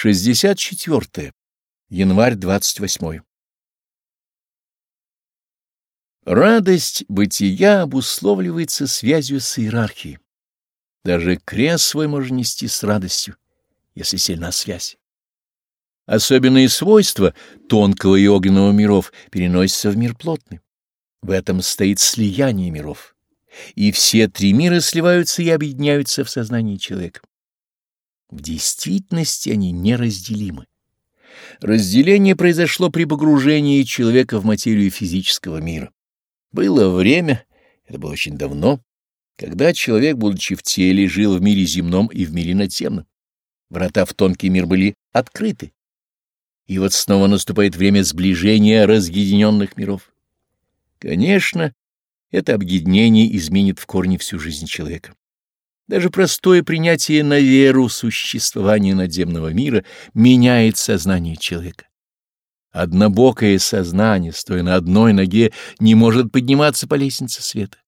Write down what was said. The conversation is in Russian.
64. Январь 28. Радость бытия обусловливается связью с иерархией. Даже крест свой можно нести с радостью, если сильна связь. Особенные свойства тонкого и огненного миров переносятся в мир плотный. В этом стоит слияние миров, и все три мира сливаются и объединяются в сознании человека. В действительности они неразделимы. Разделение произошло при погружении человека в материю физического мира. Было время, это было очень давно, когда человек, будучи в теле, жил в мире земном и в мире надземном. Врата в тонкий мир были открыты. И вот снова наступает время сближения разъединенных миров. Конечно, это объединение изменит в корне всю жизнь человека. Даже простое принятие на веру существования надземного мира меняет сознание человека. Однобокое сознание, стоя на одной ноге, не может подниматься по лестнице света.